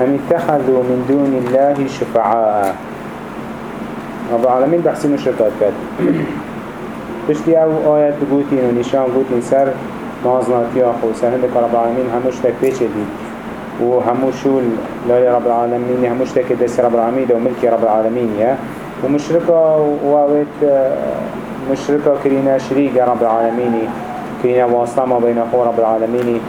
هم اتخذوا من دون الله شفعاء؟ رب العالمين بحثي مشركات كات بشتي آو آيات بقوتين ونشان قوتين سر مازناتي آخو. سر هندك رب العالمين هموش تك بيش دي وهمو شول لا رب العالمين هموش تك دس رب العالمين دو ملكي رب العالمين يا ومشركة واوت مشركة كرينا شريك رب العالمين كرينا واسطة ما بين أخو رب العالمين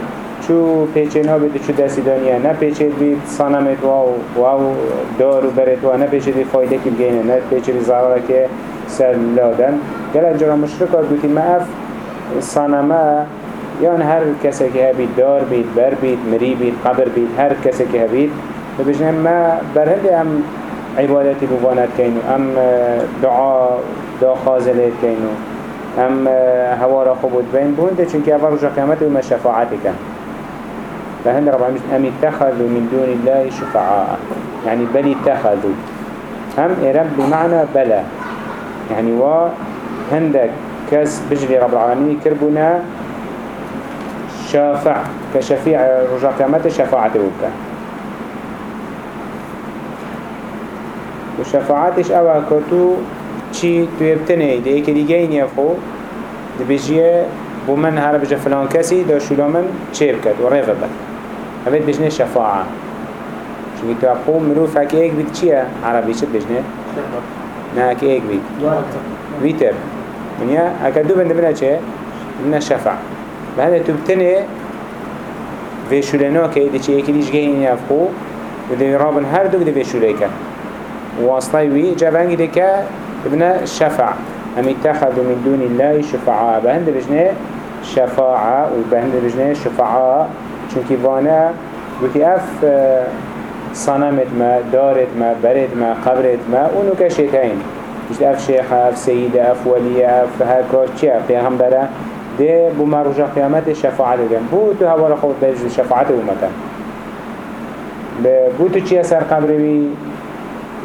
شو پیچه نا بید چو دستی دانیه نه پیچه بید صنمت واو واو دار و برت و نه پیچه بید فایده که بگینه نه پیچه بید ضراره که سر لادن. گل جرا مشرکا دوتی ما اف صنمه یان هر کسی که هبید دار بید بر بید مری بید قبر بید هر کسی که هبید. ببجنه ما برهده ام عبادتی بوانت کینو ام دعا دا خازلت کینو ام هوارا خوبود بین بونده چونکه اول رجا قیامت و شفاعتی کن. فهند رب العالمين أم اتخذوا من دون الله شفعاء؟ يعني بل اتخذوا. هم إرم بمعنى بلا يعني و هندك كس بجري رب العالمين كربنا شافع. كشفيع رجع كامته شفاعة وبكا وشفاعتش أوا كتو چي تو يبتنه ده ايكي ديگين يفخو ده بجيه بومن هر بجه فلان كسي ده شلومن چه بكت و هبت بجنه شفاعة چونکه تو اقو مروف هک ایک بید چیه؟ عربی چه بجنه؟ نه هک ایک بید ویتر ونیا هکا دو بنده بنا چه؟ بنا شفع بعد تو بتنه ویشولنا که دی چه یکی دیش گهینی افخو و دی رابن هر دو دی ویشوله که واصلای وی جوانگی دی که بنا شفع هم اتخذوا من دون الله شفعاء بهند بجنه شفاعة وبهند بجنه شفعاء چونکی وانه گوتی اف صنمت ما دارت ما برد ما قبرت ما اونو کشت هین مش اف شیخ اف سیده اف ولی اف هکار چی اف پیغمبره ده بو مروجا قیامت شفاعت دن بو تو هوار خود بجز شفاعت اومتا بو تو چی سر قبروی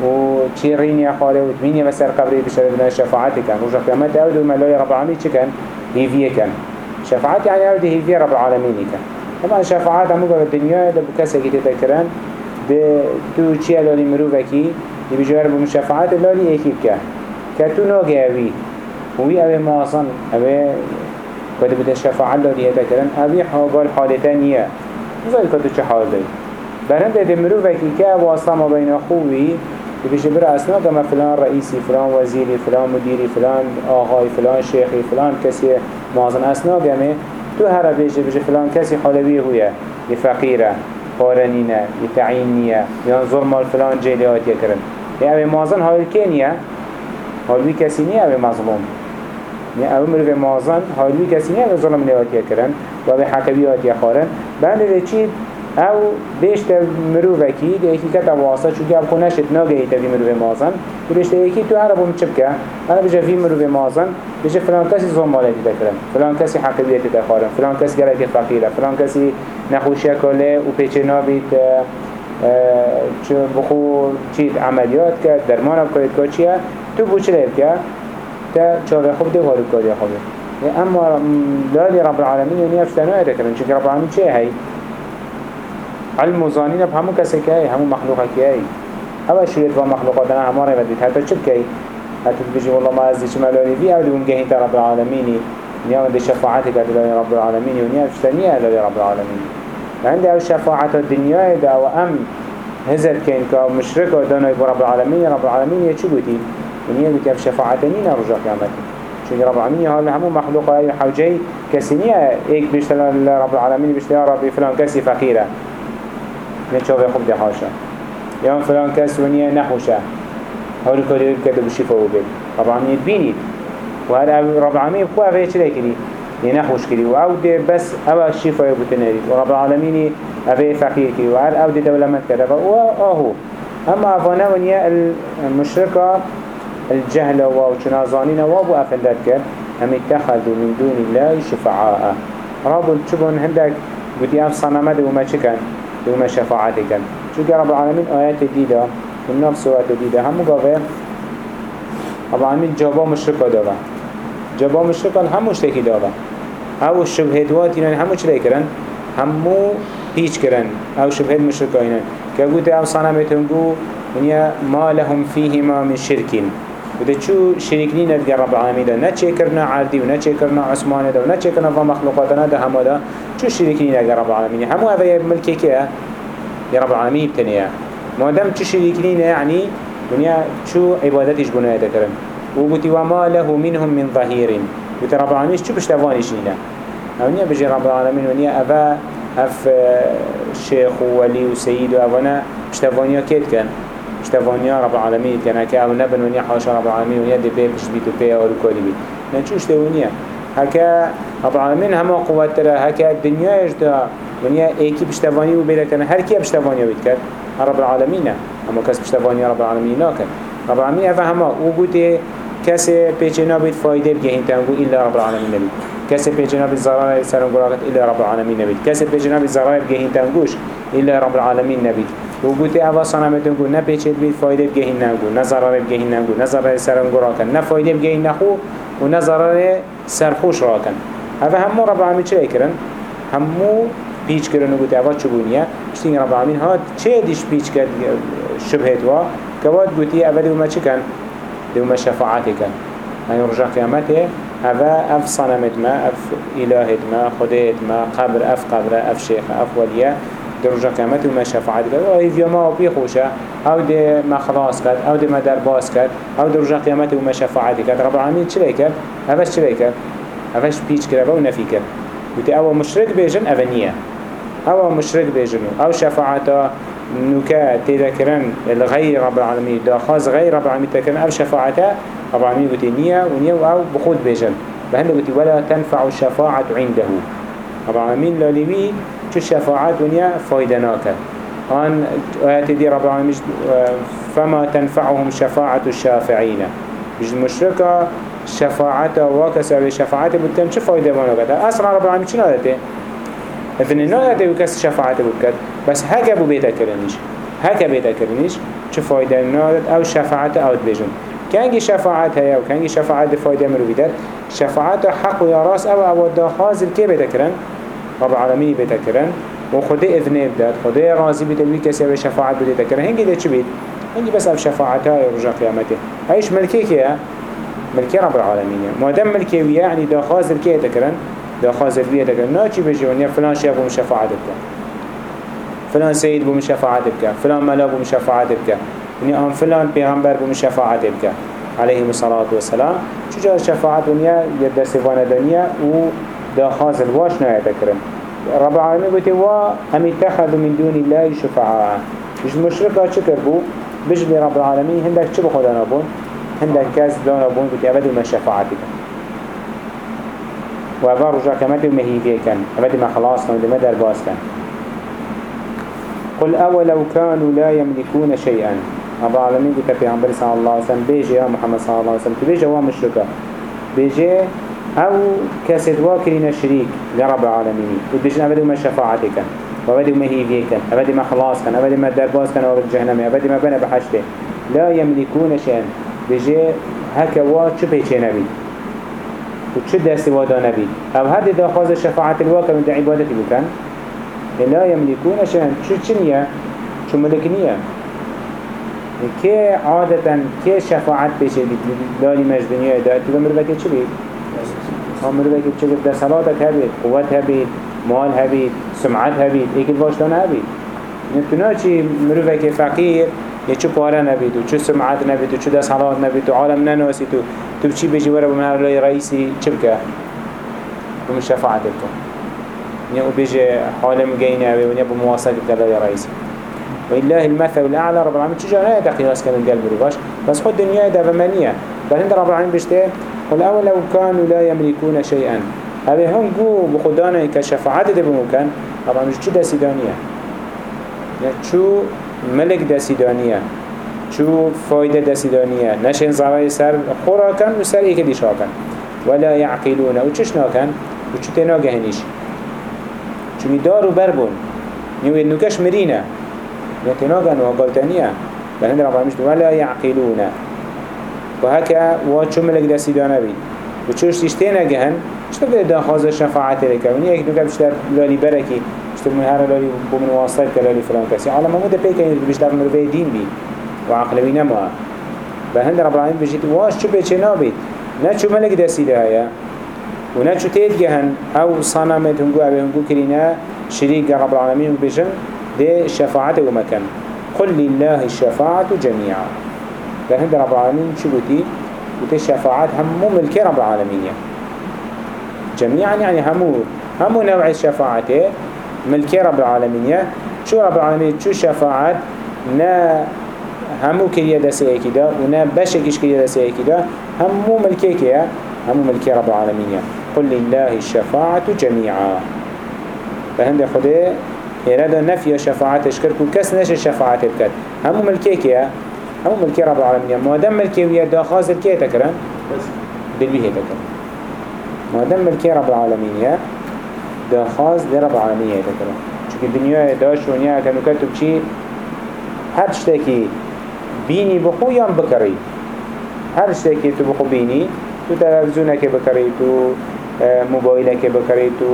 و چی رینی خاله و تمینی و سر قبری بشره بنا شفاعت کن. رجا قیامت أو دو ملای رب العالمین چی کن؟ هیویه کن. شفاعت یعنی أو ده هیویه رب العالمین کن. طبعا شفاعت همو قبل الدنيا ده بكسا كي تتكرن ده تو چي لالي مروفكي دي بجوار بمشفاعت لالي ايكي بكا كتو ناقه اوي وي اوي ماصن اوي قد بده شفاعت لالي يتكرن اوي حاقال حالتانية نزال كتو چه حال دي برهند ده مروفكي كا واسطة ما بين خوي بيجي برا اسنا كما فلان رئيسي فلان وزيري فلان مديري فلان آغاي فلان شيخي فلان كسي مازن اسنا كما تو هر بیجه بجه فلان کسی حالوی هویه یه فقیره پارنینه یه تعینیه یا ظلم فلان جلیات یه کرن یه اوه مازن حال کنیه حالوی کسی نیه اوه مظلوم. یه اوه مروه مازن حالوی کسی نیه اوه ظلم لیات یه کرن و اوه حکویات یه خارن. بنده چید او دشت مروفکی ده که کتا واسه چونکه او کنشت ناگه ایتا وی مروف مازن. بلشت یکی تو عربو چپ که انا بچه وی مروف مازن بجا فلان کسی زون مالیتی دا کرن. فلان کسی حقیبیتی دیده خارن. فلان کسی فقیره. فلان کسی کله و پیچه نابید چه بخو چید عملیات کرد درمان هم کرد که چیه؟ تو بوچه که تا چاوه خوب ده وارد کاری خوبه. اما لالی رب العالمین یعنی يعني افتنوا هذا كمان چون رب العالمین شيء هی؟ علم و اب همو کسی که همو مخلوقه که هوا شريط و مخلوقات أنا هماره حتی چه بکی حتی بجي والله ما ازدي چه ملوني بي أو دون جهين رب العالمين نيا دي شفاعتك لله رب العالمين ونيا اشتنيا لله رب العالمين عند أو شفاعت الدنيا دا و ام هزت كين كا مشرك دانای رب العالمين رب العالمين يچو بودي ونيا بك اف شفاعتنين رجع قيامتي چون رب العالمين هذا همو مخلوق اي حوجي كسنيا ايك بيشتغل رب العالمين بيشتغل رب فلان كسي فقيره نشوف خوب ده حاشا یا فلان کس ونیا نخوشه. هول کاری بکرده بشیفه و بید رب العالمین بینید و هر رب العالمین بخو اوه چه کری یه نخوش کری و أو ده بس اوه شیفه بتنرید و رب العالمین اوه فقیر کری و هر أو ده دولمت کرده. و آهو. اما افانه ونیا المشرکه الجهل و چنازانین و ابو افندت کرد. هم اتخذوا من دون الله شفعاء. رب چبون هندك بدي اف صنمه وما چكن وما شفاعتي كن چونکه رب العالمین آیت دیده و نفس سورت دیده. همو گاوه رب العالمین جابا مشرکا داوه جابا مشرکا همو شتکی داوه أو شبهدوات اینا همو چلی کرن همو پیچ کرن أو شبهت مشرکاینن که گوته أو صنمتون گو ما لهم فيهما من شركين وده چو شريكني ندقى رب العالمين ده نچه کرنا عردي و نچه کرنا عثمان ده و نچه کرنا فا مخلوقاتنا ده همه ده چو شريكني ندقى رب العالمين همو هذا ملكي كيه يا رب العالمين بتنيا ما دام چو شريكني يعني ونیا چو عبادتش بنای دکرن و گوتی وما له منهم من ظهير گوتی رب العالمين چو پشتوانش نینه أو نیا بجي رب العالمين ونیا افا اف شيخ وولي وسيد وافنا پشتوانیا كيت كان پشتوانیا رب العالمين كان هكا أو نبن ونیا حاشا رب العالمين ونیا دي بي پشت بيتو بي أو ركولي بيت نچوش ده ونیا هكا رب العالمين هما قوات ترى هكا الدنيا يجدا ونیا ايكي پشتواني و بيدا كان هر كي پشتوانيا بيت كان رب العالمين اما کس پشتوانی رب العالمین ناکن رب العالمین افا همه أو گوته کسی پیچه نبید فایده بگهین تنگو ایلا رب العالمین نبید کسی پیچه نبید ضرار سرم گراغت ایلا رب العالمین نبید کسی پیچه نبید ضرار بگهین تنگوش ایلا رب العالمین نبید و گوته اوا صنمتون گو نه پیچه بید فایده بگهین نگو نه ضرار بگهین نگو نه ضرار سرم گراغت نه فایده بگهین نخو و نه ضرار سرخوش راکن افا همه رب العالمین چه کرن؟ همو پیچ کردن و گوته اوا چگونیه؟ اشتین رب العالمین ها چه دیش پیچ کرد شبهت وا؟ كواد قوتي أبدي وما چكن دي وما شفاعتي كن هاي رجع قيامته هذا أف صنمت ما أف إلهت ما خديت ما قبر أف قبر أف شيخ أف وليه دي رجع قيامته وما شفاعتي كن وهي في ما بيخوشه أو دي ما خلاص كد أو دي ما درباس كد أو دي رجع قيامته وما شفاعتي كد رب العالمين چلي كد هذاش چلي كد هذاش بيچ كده ونفي كد وتي أول مشرك بيجن أفنية أول مشرك بيجن أو شفاعته نوكا تذكرن الغير رب العالمين دا خاص غير رب العالمين تذكرن أو شفاعته رب العالمين قلت نية ونية أو بخود بيجن بهند قلت ولا تنفع الشفاعة عنده. رب العالمين لوليوي شو الشفاعات ونية فايدناك آن آيات دي رب العالمين فما تنفعهم شفاعة الشافعين. مش المشركة شفاعته وكسر شفاعته بتكن شو فايدة ما نقدر أصلا رب العالمين شنو هذا إذن نايده وكس شفاعته بكت. بس هكا بو بيتا كرنيش. هكا بيتا كرنيش چه فايدة نادت أو شفاعته أو تبجن كانجي شفاعت هيا وكانجي شفاعت فايدة مرو بيدت شفاعته حق ويا راس أو أو دا خازل كي بيتا كرن؟ رب العالمين بيتا كرن وخده اذنه بدات خده راضي بتلوي كسي أو شفاعت بيتا كرن هنجي ده چه بيت هنجي بس أو شفاعته يرجع قيامته هايش ملكي كيا ملكي رب العالمين ما دام ملكي ويا يعني دا خازل كي تكرن دا خازر بيه دا نا چی بجي ونیا فلان شیخ بو مشفاعت بکن فلان سید بو مشفاعت بکن فلان ملا بو مشفاعت بکن ونیا آن فلان پیغمبر بو مشفاعت بکن عليه الصلاة والسلام. چجا شفاعت ونیا يد سفانه دنیا و دا خازر واش نهاية تكرم رب العالمين قلت وا هم اتخذوا من دون الله شفعاء. مش مشركة شكر بو؟ بجلي رب العالمين هندك چه بخدا نبون هندك كاس دانا بون قلت أبدو ما شفاعتك و اول رجع كمد مهيفيه كان أبد ما خلاص كان ما درباس كان قل أولو كانوا لا يملكون شيئا رب العالمين قلت في عمبر صلى الله عليه وسلم بيجي يا محمد صلى الله عليه وسلم تبيجي هو مشركة بيجي أو كسد واكرين شريك لرب العالمين. وبيجي أبد ما شفاعتك وأبد ما هيفيه كان أبد ما خلاص كان أبد ما درباس كان وأبد جهنم أبد ما بنى بحشته. لا يملكون شيئا. بيجي هكا شو بيجي نبي؟ وچه دست وادا نبي؟ أو هر دا خواز شفاعت الواقع من دا عبادتي بكن لا يملكون شيئا. شو چنية شو ملكنية كي عادة كي شفاعت بيشه بيت لالي مش دنيا دا تبا مروكي چه ها مروكي چه دا صلاتك هبيت قوت هبيت مال هبيت سمعت هبيت ايك الواشتان هبيت نتنا چي مروكي فقير يا چو پاره نبید و چو سمعت نبید و چو دست حالات نبید و عالم نناسید و تو بچی بجی وره بمن لای رئیسی چه بکه؟ بمن شفاعت بکن. نیا و بجی حالم گینه و نیا بمواصل بکه لای رئیسی. والله المثل الأعلى. رب العالمين تجا لا يتقياس كان قلب رباش بس خد الدنيا ده بمانية هند رب العالمين بشته قل أول لو كانوا لا يملكون شيئا. هذا هم جو بخدانا كشفاعت ده بمكان طبعا مش شو ده سيدانية يعني شو ملك دستیدانیه چو فایده دستیدانیه نشین زرای سر خورا کن و سر ایک دیشا کن ولا يعقلون و چش ناکن؟ و چو تینا گهنیش چو می دارو بر بون. نیو نوکش مرینه. یا تینا گن و قلتانیه بل هند رب مشت ولا يعقلون. و هکا و چو ملک دستیدانه بید و چوش تیشتینا گهن چطور دا خواز شفاعت لکه و یک نوکه بشتر لالی برکی فرمون هر لالي بو من واسطة كلالي فلان كسي على ما مدى بيكا دار مروفي دين بي وعقلوي نما بهند رب العالمين بجيت واش شو بيچه نابيت نه شو ملك دسي ده هيا ونا شو تيد جهن أو صنمت هنگو أو هنگو كرينا شريك رب العالمين بجن ده شفاعته ومكان قل لله الشفاعة جميعا بهند رب العالمين شو بتي بتي الشفاعات هم ملك رب العالمين. جميعا يعني همو همو نوع الشفاعته ملك رب العالمين. شو رب العالمين؟ شو شفاعات؟ نا همو كريا دسي اكيدا ونا بشكش كريا دسي اكيدا همو ملكيك همو ملكي رب العالمين. قل لله الشفاعة جميعا. فهند خده إرادة نفي شفاعة اشكركو كس نش الشفاعة بكت همو ملكيك همو ملكي رب العالمين ما دام ملكي ويا داخاز الكي تكرن دلبيه تكرن ما دام ملكي رب العالمين داخاز لرب العالمين تكرن چونك الدنيا داش ونيا كانوا كتب چي هر شتاكي بینی بخو یا بکری هر شتی که تو بخو بینی تو تلویزیون که بکری تو موبایل که بکری تو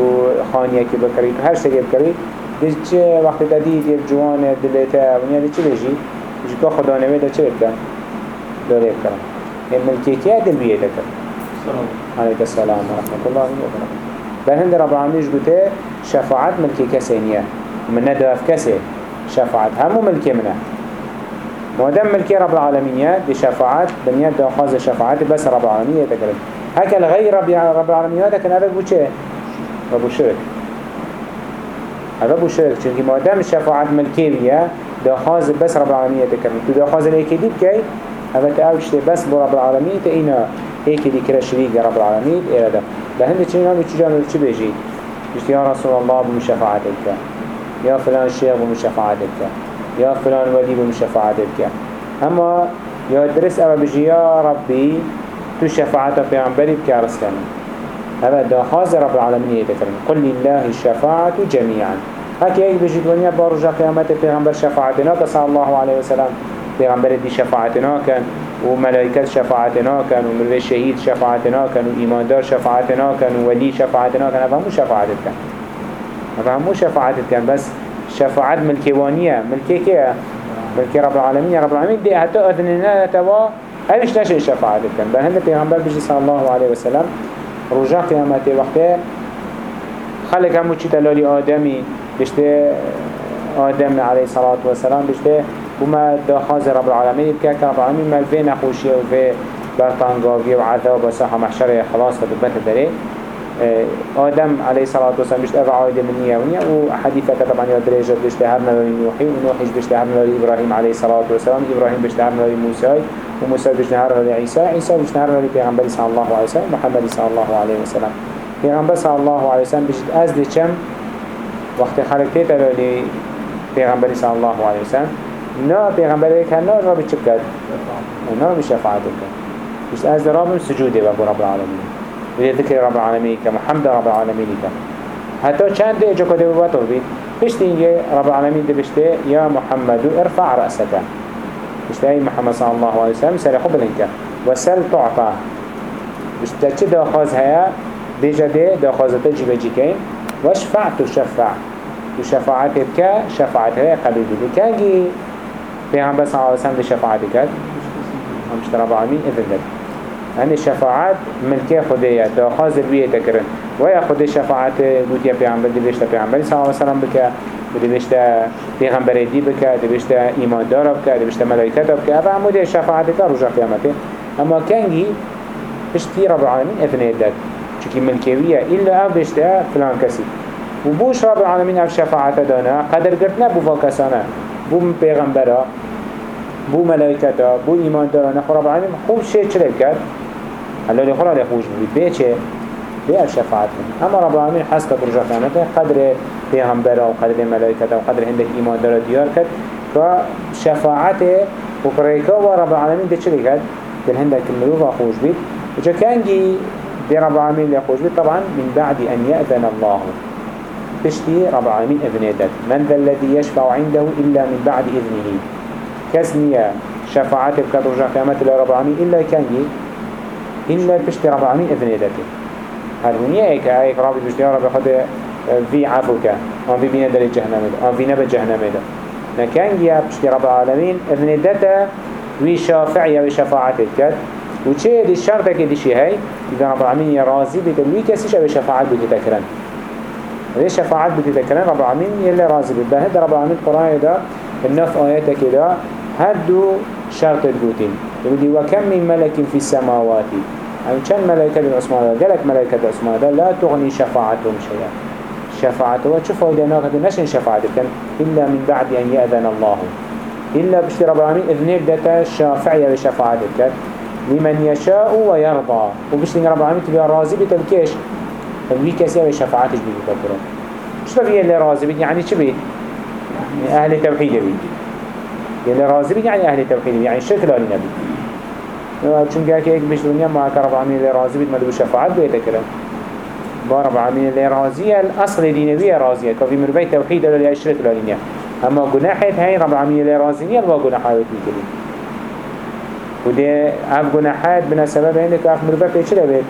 خانیه که بکری تو هر بکری دیش چه وقت دادید یک جوان دلته ونیا دی چه که خدا نویده چه بکن؟ داره بکن. این ملکیتیه دل بیه دکن؟ علیک السلام و رحمت الله و برکاته. بل هند رب العالمين قلت شفاعت ملكي كسينية من ندف كسي شفاعت همو ملكي منه. مادام ملكي رب العالمين دي شفاعات بنيات داخاز شفاعات بس رب العالمين تكرم هكا الغير رب رب العالمين هذا بو چه؟ ربو شرك هذا بو شرك چونك مادام شفاعات ملكية داخاز بس رب العالمين تكرم تو داخاز الايكي دي بكي هذا تأوشت بس بو رب العالمين تأينا ايكي دي كرا شريك رب العالمين إيرادا لهند چين هم چي جانو چي بيجي يا رسول الله بمشفاعتك يا فلان الشيخ بمشفاعتك يا فلان ولي بمشفاعت بك اما يا درس اما بجي يا ربي تو شفاعت پیغمبری بك رسلنا هذا دا رب العالمين يتكرم قل لله الشفاعة جميعا هكي ايك بجي دنيا بارجا قيامت پیغمبر شفاعتنا صلى الله عليه وسلم. پیغمبر دي شفاعتنا كان وملائكة شفاعتنا كان ومروي شهيد شفاعتنا كان وإيماندار شفاعتنا كان وولي شفاعتنا كان. هذا مو شفاعتك كان. هذا مو شفاعتك كان. بس شفاعت ملكيوانية ملكي كيه ملكي رب العالمين. يا رب العالمين. دي حتى أذننا توا. أيش نشي الشفاعة كان. بل هند پیغمبر بجي صلى الله عليه وسلم. رجاء قيامته وقته. خلق همو چي تلالي آدمي بشته آدم عليه الصلاة والسلام بشته وما داخاز رب العالمين بكاك رب العالمين مال في نخوشي وفي برطانقاوية وعذاب وصحة محشرة خلاص فدبت داري آدم عليه الصلاة والسلام بيشت أفا عايدة من نيونية وحديثة طبعا يدريجة بيشت هرنا لولي نوحي ونوحيش بيشت هرنا لولي إبراهيم عليه الصلاة والسلام إبراهيم بيشت هرنا لولي موسى وموسى بيشت هرنا لولي عيسى عيسى بيشت هرنا لولي پیغمبر صلى الله عليه وسلم محمد صلى الله عليه وسلم پیغمبر صلى الله عليه وسلم بيشت أز دي چم وقت خلقتي تلولي پیغمبر صلى الله عليه وسلم نا پیغمبر ایک هننا را بچه بکد نا بشفاعت بکد بيشت أز درابم سجوده بابو رب العالمين ذكر رب العالمين كمحمد رب العالمين كم حتى چند دي جو كده ببطل بيت بشتي رب العالمين دي بشتي يا محمد ارفع رأسك بشتي أي محمد صلى الله عليه وسلم سري خب لنك وسل تعطى بشتي چه داخاز هيا بيجا دي داخازته جيبه جيكين واشفع تشفع. تشفعتك شفاعتها قبل دي كان جي بيغمبر صلى الله عليه وسلم دي شفاعتك همشت رب العالمين إذن لك هنی شفاعت ملکی خدایه دا خاز بیه تکرن و یا خود شفاعت گوتی پیغمبر دی بشتا پیغمبر صلی اللہ علیہ وسلم بکه دی بشتا پیغمبر دی بکه دی بشتا ایمان دار بکه دی بشتا ملائکت بکه. اما عمود شفاعت کا رجا قیامته. اما کنگی بشتی رب العالمین اثنه داد. چکی ملکیویه الا أو بشتا فلان کسی. و بوش رب العالمین أو شفاعت دانا قدر گرتنا بو کسانه بو پیغمبره بو ملائکتا بو ایمان دارانه خراب العالمین خوب شه چلی کرد؟ هلا لخورا لخوش بید بيه چه؟ بيه الشفاعت كن اما رب العالمين حس كد رجع قيامته قدر پیغمبره و قدر ملائكته و قدر هندك ايمان داره ديار كد فشفاعته وكريكا ورب العالمين ده چلي كد دل هندك الملوغة خوش بید وجا كانجي دي رب العالمين لخوش بید طبعا من بعد أن يأذن الله. تشتي رب العالمين إذن من ذا الذي يشفع عنده إلا من بعد إذنه. كسنية شفاعته بكد رجع قيامته لرب العالمين إلا كانجي إلا بشتي رب العالمين إذن يدته هل هنيا إيك إيك رابي بشتي رب خد في عفوك. آن ببینه در جهنم. ده آن بینه به جهنم ده نکنگی بشتی رب العالمین أذن دتا وی شافعی و چه دی شرطه که دیشی هی اذا رب العالمین راضی بیده وی کسیش أو شفاعت بودی تکرن وی شفاعت بودی تکرن رب العالمین یلی راضی بیده هد رب العالمین قرآن ده النف آیات كده. هدو شرط البوتين. يقول وكم من ملك في السماوات؟ يعني كم ملائكة العثمان قالك ملائكة العثمان لا تغني شفاعتهم شيئا. شفاعته وشو فايدة ناقة نشن شفاعته. كان إلا من بعد أن يأذن الله. إلا بشتي رب العالمين إذن بدأت الشافعية بشفاعته لمن يشاء ويرضى. وبشتي رب العالمين تبقى راضي بتلكيش فالوي كسي بشفاعتش بيجي بكرة. شو بقى اللي راضي بيت يعني شو بيت يعني أهل توحيد بيت اللي راضي بيت يعني أهل توحيد يعني الشرك لا لنبي. چون که یک بیش دنیا ما که رب العالمین اللي راضي بيت مدو شفاعت بيت كرم با رب العالمین اللي راضي الأصل دينوية راضية كفي مربي توحيد ولا يشرك لا لنيا أما جناحت هاي رب العالمين اللي راضي نيا با جناحات بيكري وده اف جناحات بنا سبب عندك اف مربي بيشرك بيت.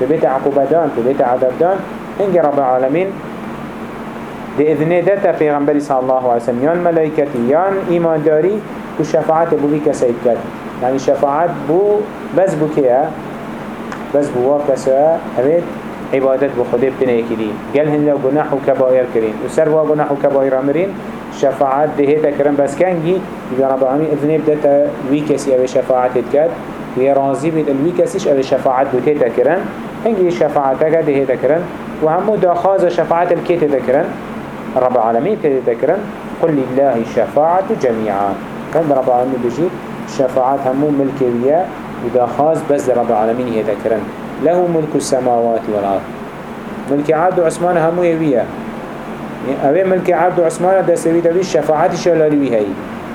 ببيت عقوبتان ببيت عذابدان هنجي رب العالمين. بإذن دتا پیغمبری صلی الله علیه وسلم. یان ملائکتی یان ایمانداری و شفاعت بو بی کسید کرد يعني شفاعت بو بس بو كيه بس بو واكسا هبيت عبادت بو خده بتنه كدي قال هن لو جناح وكبائر كرين. وسر وا جناح وكبائر امرين شفاعت دهيتا كرن بس كانجي إذا رب العالمين إذن بدأت ويكسي أو شفاعت تكاد ويا راضي بيد الويكسيش أو شفاعت بتيتا كرن هنجي شفاعتك دهيتا كرن وهمو داخاز شفاعت الكيت ذكرن رب العالمين تذكرن قل لله الشفاعة جميعا. كان رب العالمين بيجي شفاعت همو ملكية ودا خاص بس رب العالمين يذكرن له ملك السماوات والأرض. ملك عبد عثمان همو يبيه اوه ملك عبد عثمان دا سوي دا شفاعتش لالوي هاي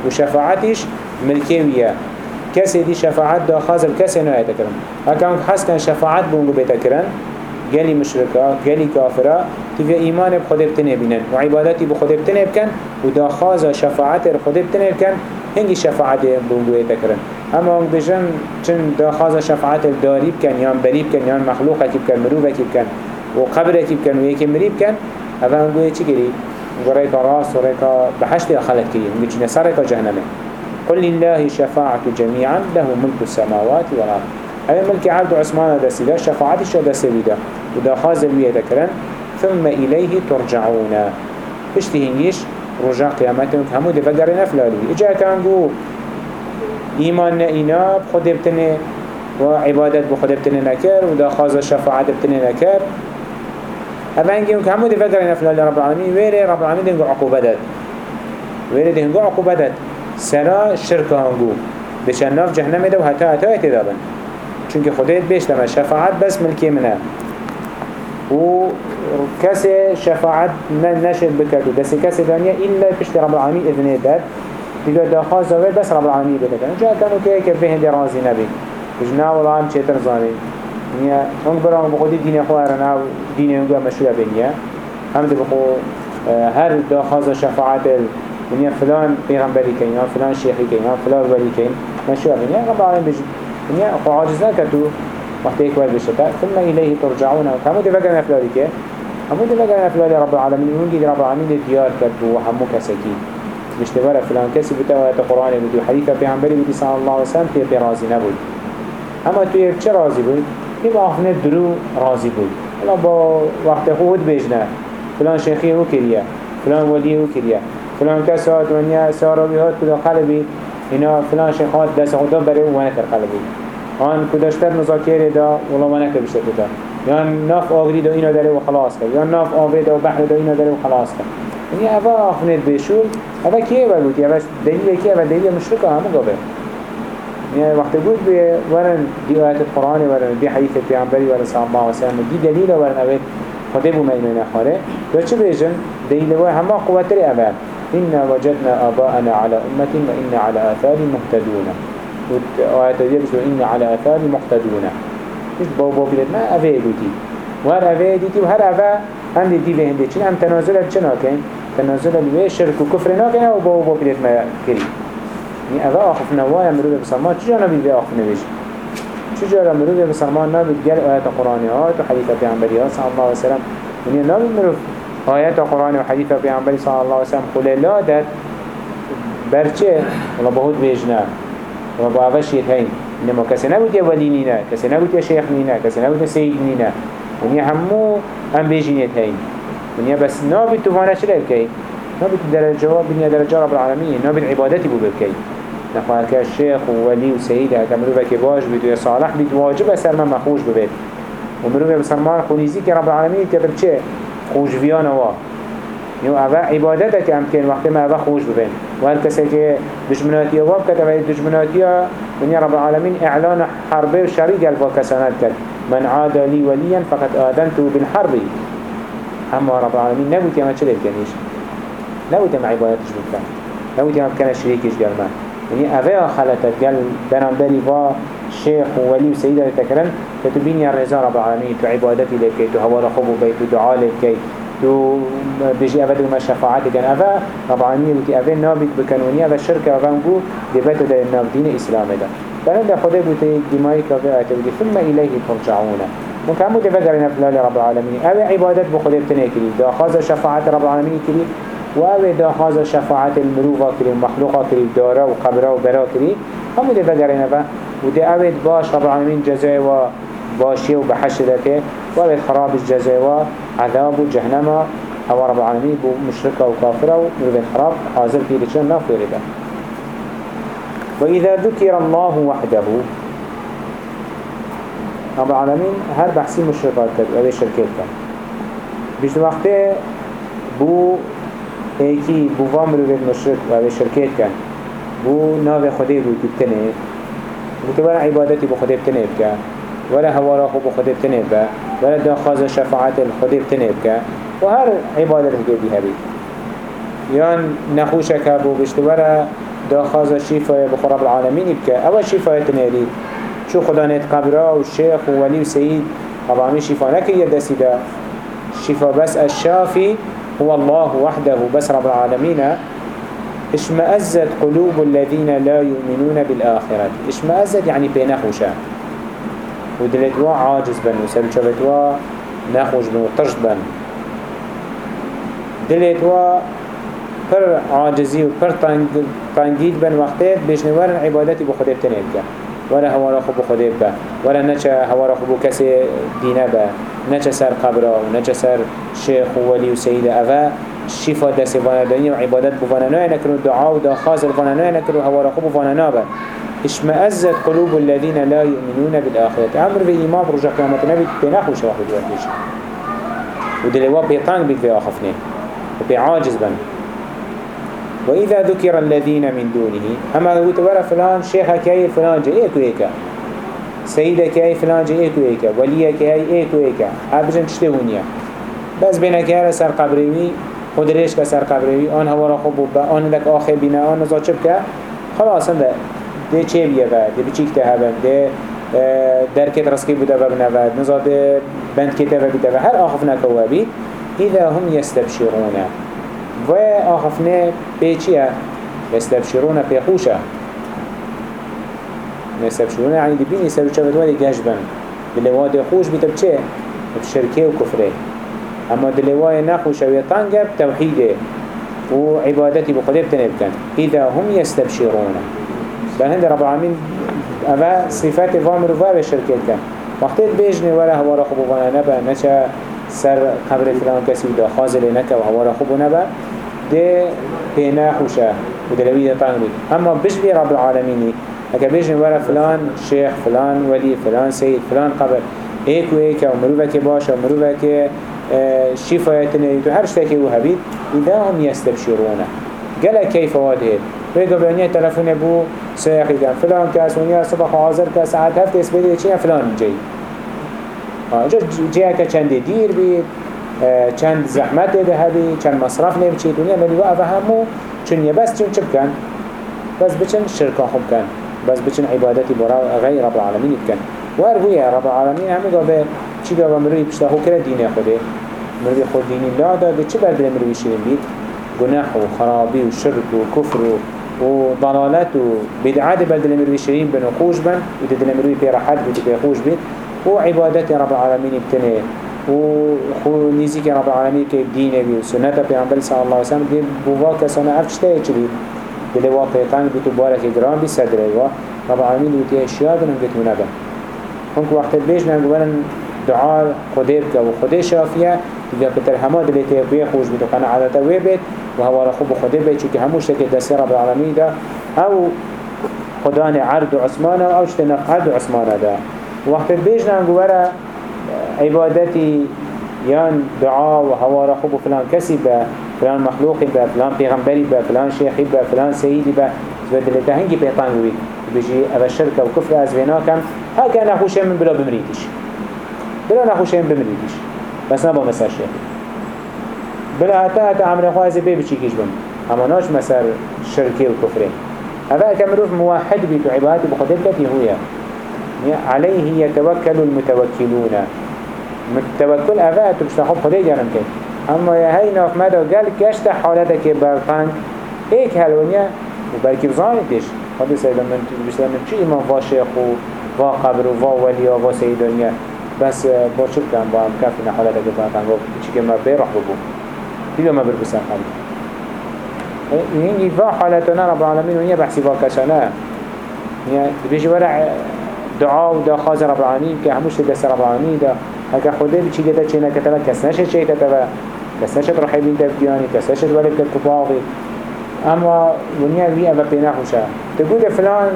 وشفاعتش ملكية كسي دي شفاعت دا خازل كسي نوعي تكرن هكذا حس كان شفاعت بونگو بيتكرن جالي مشركة جالي كافرة تبقى إيمان بخده بتنه بينن وعبادتي بخده بتنه بكن ودا خازة شفاعت بخده بتنه بكن هنگی شفاعت بونگوی تکرن اما اون بجن چن دا خاز شفاعت داری بکن یا بری بکن یا مخلوق کی بکن مروف کی بکن و قبر کی بکن و یکی اما اونگوی چی گری؟ اونگو ریکا راست و ریکا بحشت خلق کی؟ اونگو چی نسر ریکا جهنمه. قل لله شفاعة جميعا له ملك السماوات والأرض هذا ملك عبد عثمان دا سيدا شفاعتش دا سيدا ودا خاز الوية تكرن ثم إليه ترجعون. اشتهنيش رجع قيامتهم همو دي فقر نفلالي اجا كان قو إيمان نئينا بخد بتنه وعبادت بخد بتنه نكر ودا خاز الشفاعة بتنه نكر هذا انجيهم همو دي فقر نفلالي رب العالمين. ويري رب العالمين دي عقوبتت ويري دي هنقو عقوبتت سرا شرك هنقو بشان ناف جهنم ده وهتا هتا يتدابن چونك خديت بيش لما شفاعت بس ملكي منها و كسي شفاعت نشد بكت دس كسي دانيا إلا بشت رب العالمين إذن داد. دا خاص زوال بس رب العالمين بدكن جاء كانوا كي كبه دي رازي نبي جنا ولا عم شيء ترزاني نيا هم برام بقول دين أخوارنا دين يوجا مشهور بينيا هم دي بقول هر دا خاص شفاعت ونيا فلان پیغمبری کن یا فلان شیخی کن یا فلان ولی کن مشهور بينيا رب العالمين بيجي نيا خو عاجز نكتو وقت يكوال بشتا ثم إليه ترجعون. كمو دي بقى نفلالي كه همو دي بقى نفلالي رب العالمين ونجي رب العالمين ديار كتبو وحمو كسكي مشتبرا فلان كسي بتاوات القرآن بدو حديثة بيعنبري بدي صلى الله عليه وسلم تي برازي نبود. اما تو يف چه رازي بود؟ این آخنه درو راضی بود. حالا با وقت خود بجنه. فلان شیخی او کریه. فلان ولی او کریه. فلان کس هات ونیا سارابی هات کدا قلبی. اینا فلان شیخ ها دست خدا برای او ونکر قلبی. آن کداشتر مذاکره دا اولا ونکر بشه کدا یا ناف آوری دا اینا داره و خلاص کرد. یا ناف آوری دا و بحر دا اینا داره و خلاص کرد. یعنی اول آخنه بشول اول کیه بود؟ یعنی اول دلیل کیه؟ اول دلیل مشرکه همه گابه يعني وقت بود به ورن دي آيات القرآن ورن دي حديث البيعنبري ورن صلى الله عليه وسلم دي دليل ورن أبد خطيب مينون أخاره وچه بيجن دليل ورن هما قوة أبد إنا وجدنا آباءنا على أمة وإنا على آثار مهتدون. وآيات دي بسو إن على آثار مقتدون إيش بابا بلد ما أفه بودي وهر أفه ديتي وهر أفه هم دي به هندي چين هم تنازل چنا كين تنازل الوي شرك وكفر ناكين أو بابا بلد ما كري يعني أفه آخف نوايا مروب بسلمان چجا نبي بي آخف نويش چجا مروب بسلمان نبي قال آيات قرآنيات وحديثة بيعنبريات صلى الله عليه وسلم يعني نبي مروب آيات القرآن وحديث بيعنبري صلى الله عليه وسلم قل لا دات برچه ولا بهود بيجنا ولا بأفش يتهين إنما كسي نبوت يا ولي نينا كسي نبوت يا شيخ نينا كسي نبوت يا سيد نينا ونيا همو هم بيجين يتهين ونيا بس شلال كي نابت درجة بنيا درجة رب العالمين نابت عبادتي بو بكي نخواه که شیخ و ولی و سید هکا مروفه که باش بید و یا صالح بید واجب سر من مخوش ببید و مروفه بسرمان خونیزی که رب العالمین تبر چه؟ خوش بیان وا یو اوه عبادت که امکن وقت ما اوه خوش ببین. و هر کسی که دشمناتی واب کد اوه دشمناتی ونیا رب العالمین اعلان حربه و شریک الفا کسانت کد من عاد لی ولیا فقط آدنتو بالحربی اما رب العالمین نبود که ما چه کنیش نبود ما عبادتش بکن نبود ما بکنه شریکش گرمه يعني أفيا خلتت قال بنامبري با شيخ وولي وسيدة تكرن تتبيني الرزا رب العالمين تو عبادتي لكي تو هوا خبو بي تو دعا تو بيجي أفا دوما شفاعتي كان أفا رب العالمين وتي أفا نابت بكنوني أفا الشركة أفا نقو دبتو دا الناب دين إسلام دا. فهذا خده بوتي دمائي كافي أتودي ثم إليه ترجعون. ممكن عمو فلال رب العالمين أبي عبادت بخده بتنكري دا خاز شفاعت رب العالمين كري و أو دا خاز شفاعت المروفا کری و مخلوقا کری داره و قبره و برا کری همو ده بگرینه با و ده اوید باش رب العالمین جزای و باشی و بحش دکه و اوید خراب جزای و عذاب و جهنم أو رب العالمین بو مشرکه و کافره و مروفین خراب حاضر فيه لچن نافیره ده؟ وإذا ذكر الله وحده. رب العالمين هر بحثي مشركات كد وهذه شركات كد بيش وقته بو ایکی بووا مروید مشرک و شرکت کن. بو ناو خودی بو بتنه بو تو برا عبادتی بو خودی بتنه بکن. ولا هوارا خو بو خودی بتنه بکن. ولا داخاز شفاعت خودی بتنه بکن. و هر عبادت هگه بی هبی یان نخوشک بو بشتو برا داخاز شفای بخو رب العالمین بکن. اول شفای تنه شو خدا نت قبره و شیخ و ولی و سید العالمین شفا نکه یه دستی ده شفا بس الشافی هو الله وحده بس رب العالمين. اشمأزت قلوب الذين لا يؤمنون بالآخرة. اشمأزت يعني بينخوشا ودلتوا عاجز بن وسلشبتوا نخوش بن وطرش بن دلتوا پر عاجزي و پر تنگید بن وقتت بجنوار عبادتي بخده بتنید کن ولا هوا را خوب خدا با ولا نچه هوا را خوب کسی دینه با نچه سر قبره و نچه سر شیخ و ولی و سید اوه شفا دست واندانی و عبادت بوانانای نکرو دعا و دا خاص الوانانای نکرو هوا را خوب وانانا با اشمأزت قلوب الذين لا يؤمنون بالآخرة. عمر في إمام رجع قيامة نبي بنخوش واحد وحدش ودلوا بيطانق بيت في آخفنه وبيعاجز بن. وإذا ذكر الذين من دونه أما قلت ورا فلان شيخ كاي فلان جاي إيكو إيكا. سيدة كاي فلان جاي إيكو إيكا. وليا كاي إيكو إيكا. هابجن تشتهونيا. بس بينا كهر سر قبريوي خود ريش كسر قبريوي. آن هوا را خوب با آن لك آخر بنا آن نزا چب که. خلاص انده ده. چه بیه و؟ ده بچیک ته هبن ده درکت رسکی بوده و بنود نزا ده بند بیده و؟ هر آخف نکوه بید إذا هم يستبشرون و آخفنه بيچيه يستبشرون بيخوشة يستبشرون يعني دي بين يستبشرون ولي جهجبن دلواد خوش بتبچه بشركه وكفره اما دلواد نخوش ويطنقب توحيده وعبادتي بقدر تنبكن إذا هم يستبشرون بهند رب العالمين أما صفات فامر وفا بشركه كان وقتت بيجني ولا هو رخبو نبا نشا سر قبر فلان كسي ودا خازل نكا وهو رخبو نبا ده بينا خوشه ودلوي ده طنبي اما بجلي رب العالمين اگه بيجن ورا فلان شيخ فلان ولي فلان سيد فلان قبر ايك ويك ومروفة كي باشا ومروفة كي شفايتنا تو هر شتاكي وهبيت إذا هم يستبشرون قال كيف وادهد ويقول بأنيه تلفون بو سيخي كان فلان كاس ونيا صبح حاضر كاس ساعات هفت اسبيدي چيه فلان جاي جا چند دير بيت چند زحمت ده هبی چند مصرف نه بچید دنیا ولی و اوه همو چون یه بس چون چه بس بچن شرکا خوب کن بس بچن عبادتی برا غیر رب العالمین بکن. و ارویه رب العالمین همه گابه چی گابه مروی پشتا خو کرد دینه خوده. مروی خود دینی لا داده چه بر دل مروی شیرین بید؟ گناه و خرابی و شرک و کفر و و ضلالات و بدعات بر دل مروی شیرین بن و خوش بن. و دل مروی پی راحت بید و پی خوش بید. و عبادت رب العالمین بتنه. وخو نيزي كان رب العالمين كي دينه بي وسنة بيعنبال صلى الله عليه وسلم دي بوا كسانا أفشتاي چلي دلي واقع تانك بيتو بارك جرام بي صدره رب العالمين بيتو اشياء دنم بيتو نبا هنك وقت البيش نقولن دعاء خده بك وخده شافية دیگه بتر همه دلی تیبی خوش بید و قناعت وی بید و هوا خوب خدا بید چون که هموش تکی دستی رب العالمین ده أو خدان عرض و عثمانه أو شتنق عرض و عثمانه ده وقت بیش نانگوره عبادتی یان دعا و هوا را خوب فلان به فلان مخلوقی به فلان پیغمبری به فلان شیخی به فلان سیدی به بدل تهنگی پیطان بید بيجي أبا الشركة وكفر أزوينا كان هكا نخوشين من بلا بمريدش بلا نخوشين بمريدش بس نبا مسر شيخ بلا هتا هتا عمر خوازي بي بچي كيش بم. اما ناش مسر شركي وكفرين هذا كمروف موحد بيت عبادة بخدل كتي هو عليه يتوكل المتوكلون متوكل أفا تبشتخب خدي جانم كي يا هاي ناف مدى قال كشت حالتك برقان هيك هلونيا وبركي بزانتش خدي سيدا من بشتر من چي إمام فا شيخ و قبر و ولي و سيدونيا بس با شو كان با هم كافي نحالة دقيقة كان قول چي كما بيروح ببو تيجا ما بربسان خالي هنگی فا حالتنا رب العالمين ونیا بحثی فا کشانه بيجي ورع دعاء ودا خاز رب العالمين که هموش دست رب العالمين دا. هكا خوده بچی گتا چه نکتبه کس نشد چه تتبه کس نشد رحی بین تبدیانی کس نشد ولد کت کباغی اما ونیا وی اما پینا خوشه تقول فلان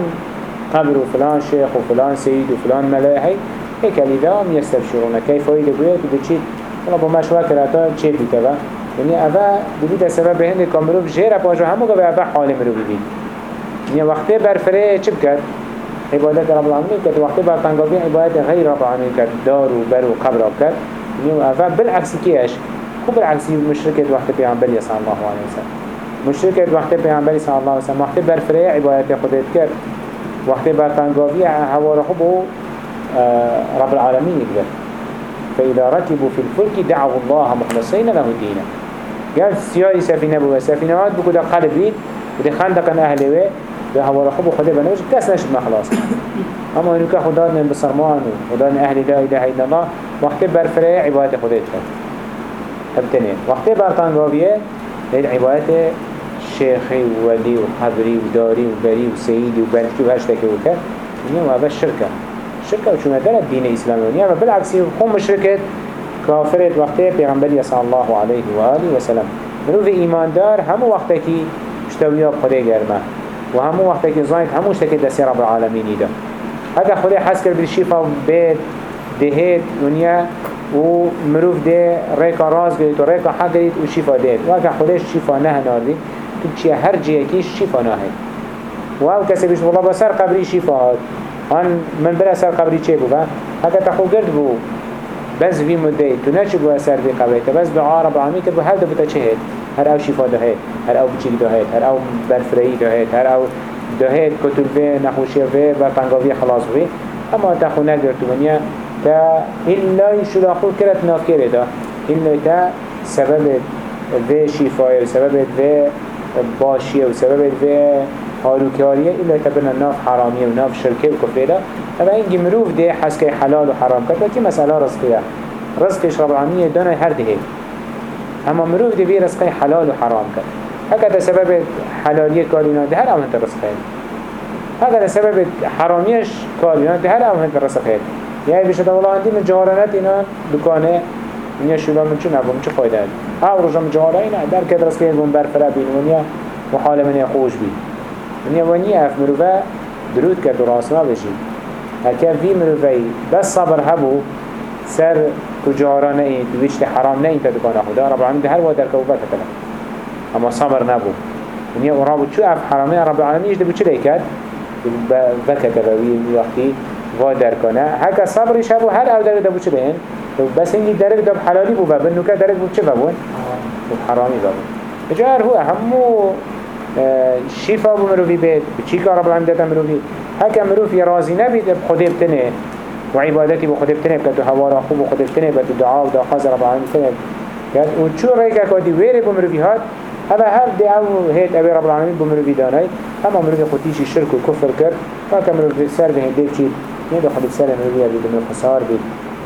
قبر وفلان شيخ وفلان سيد وفلان ملاهي هيك لذا يستبشرون كيف هو يقول بتشيت والله بمشروع كراتا تشي بيتبا يعني أبا ببيت السبب هند كامروف جيرا باجو همو قبل أبا حال مروف ببين يعني وقت برفره چه بكت عبادت رب العالمين كت وقت برطنقابين عبادت غير رب العالمين كت دار وبر وقبر وكت يعني أبا بالعكس كيش خو بالعكس مشركة وقت بيعنبري صلى الله عليه وسلم. مشركة وقت بيعنبري صلى الله عليه وسلم وقت برفره عبادت خدت كت وقت برطنقابي هوا رخبه رب العالمين يقدر فإذا ركبوا في الفلك دعوا الله مخلصين له الدين قال سياري سفينة بوا سفينة واد بكو دا قلب بيت ودي خندقا أهل وي ده هو رخب خده بنوش كاس نشد مخلاص أما إنو كخدا من بصرمان ودان أهل لا إله إلا الله وقت برفره عبادة خده تفت تبتنين وقت برطان قابية لين عبادة شيخي وولي وقبري وداري وبري وسيدي وبركي وهشتكي وكر إنه هذا الشركة شركة. وشونا دل الدين الإسلامي يعني بالعكس هم مشركة كافرة وقتها پیغمبر صلى الله عليه وآله وسلم. مروف إيمان دار همو وقتكي اشتويا بخده گرمه و همو وقتكي زايد همو اشتكي دسي رب العالمين ده هذا خده حس كر بالشفا بيت دهيت ونيا و مروف ده ريكا راز گريت و ريكا حق گريت و شفا دهت و اگه خودش شفا نه ناردي تو چیه هر جيه كيش شفا ناهي و أو کسی والله بسر قبري شفا هاد هن من بلا سر قبری چه بو هکا تخو گرد بو بس في مدعي تو نچه بو سر في قبری بس دعا رب العالمين كد بو هر دو بتا چه هید هر أو شفا ده هید هر أو بچیک ده هید هر أو برفرهی ده هید هر أو ده هید کتل به نخوشی به برپنگاوی خلاص بی اما تخو نگرد تو منیا تا إلا شو خود کرد ناف کرده إلا تا سبب ذي شفاية وسبب ذي باشية وسبب ذي هاروكارية إلا تبنى ناف حرامية وناف شركة وكفرة أما إنجي مروف دي حسكي حلال وحرام كده كي مسألة رزقية رزقش رب العالمين دانا هر ده أما مروف دي بي رزقي حلال وحرام كده هكذا سبب حلالية كارينا ده هر أمهن رزقين هكذا سبب حراميش كارينا ده هر أمهن رزقين يعني بيشهد والله عندي من جهارانات إنا دكانه ونیا شولا من چون نبود چه فایده رجا من جهاره اینا در کد رزقی بون برفره بین ونیا و حال من خوش بین ونیا ونیا اف مروفه درود کرد و راسنا بشی هکه وی مروفه بس صبر هبو سر تجارة نئي دويشت حرام نئي تدكان خدا رب العالمين ده هر وادر كوفات تلا اما صبر نبو ونیا ورابو چو اف حرامه رب العالمين يجده بو چه ليكد بكت بوي وقتي وادر کنه هکه صبرش هبو هر أو در دبو چه بین بس هنگی درک دب حلالی بو بابن نوکه درک بو چه بابون بو حرامی بابون اجار هو همو شفا بو مروفی بید؟ بچی که رب العالمین داتا مروفی؟ هکه مروفی رازی نبید بخده بتنه. و عبادتی بو خده بتنه بکد و هوا را خوب بو خده بتنه دعا و داخاز رب العالمین بتنه. و چو ریکه کادی ویره بو مروفی هات اما هر دی أو هیت اوی رب العالمین بو مروفی دانای. اما مروفی خودیشی شرک و کفر کرد. و که مروفی سر به هنده چید نه دخل سر مروفی بید من خسار بید.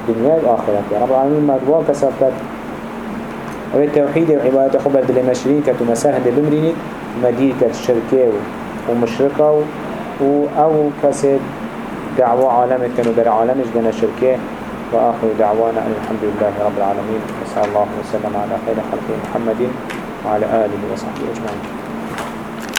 الدنيا والآخرة رب العالمين ما دوا كسبت أو التوحيد وعبادة خبر دل مشرين كتو مسار هند بمريني مدير كالشركة ومشركة و أو كسب دعوة عالمت كانوا بر عالمش دنا شركة وآخر دعوانا أن الحمد لله رب العالمين. وصلى الله وسلم على خير خلق محمد وعلى آله وصحبه أجمعين.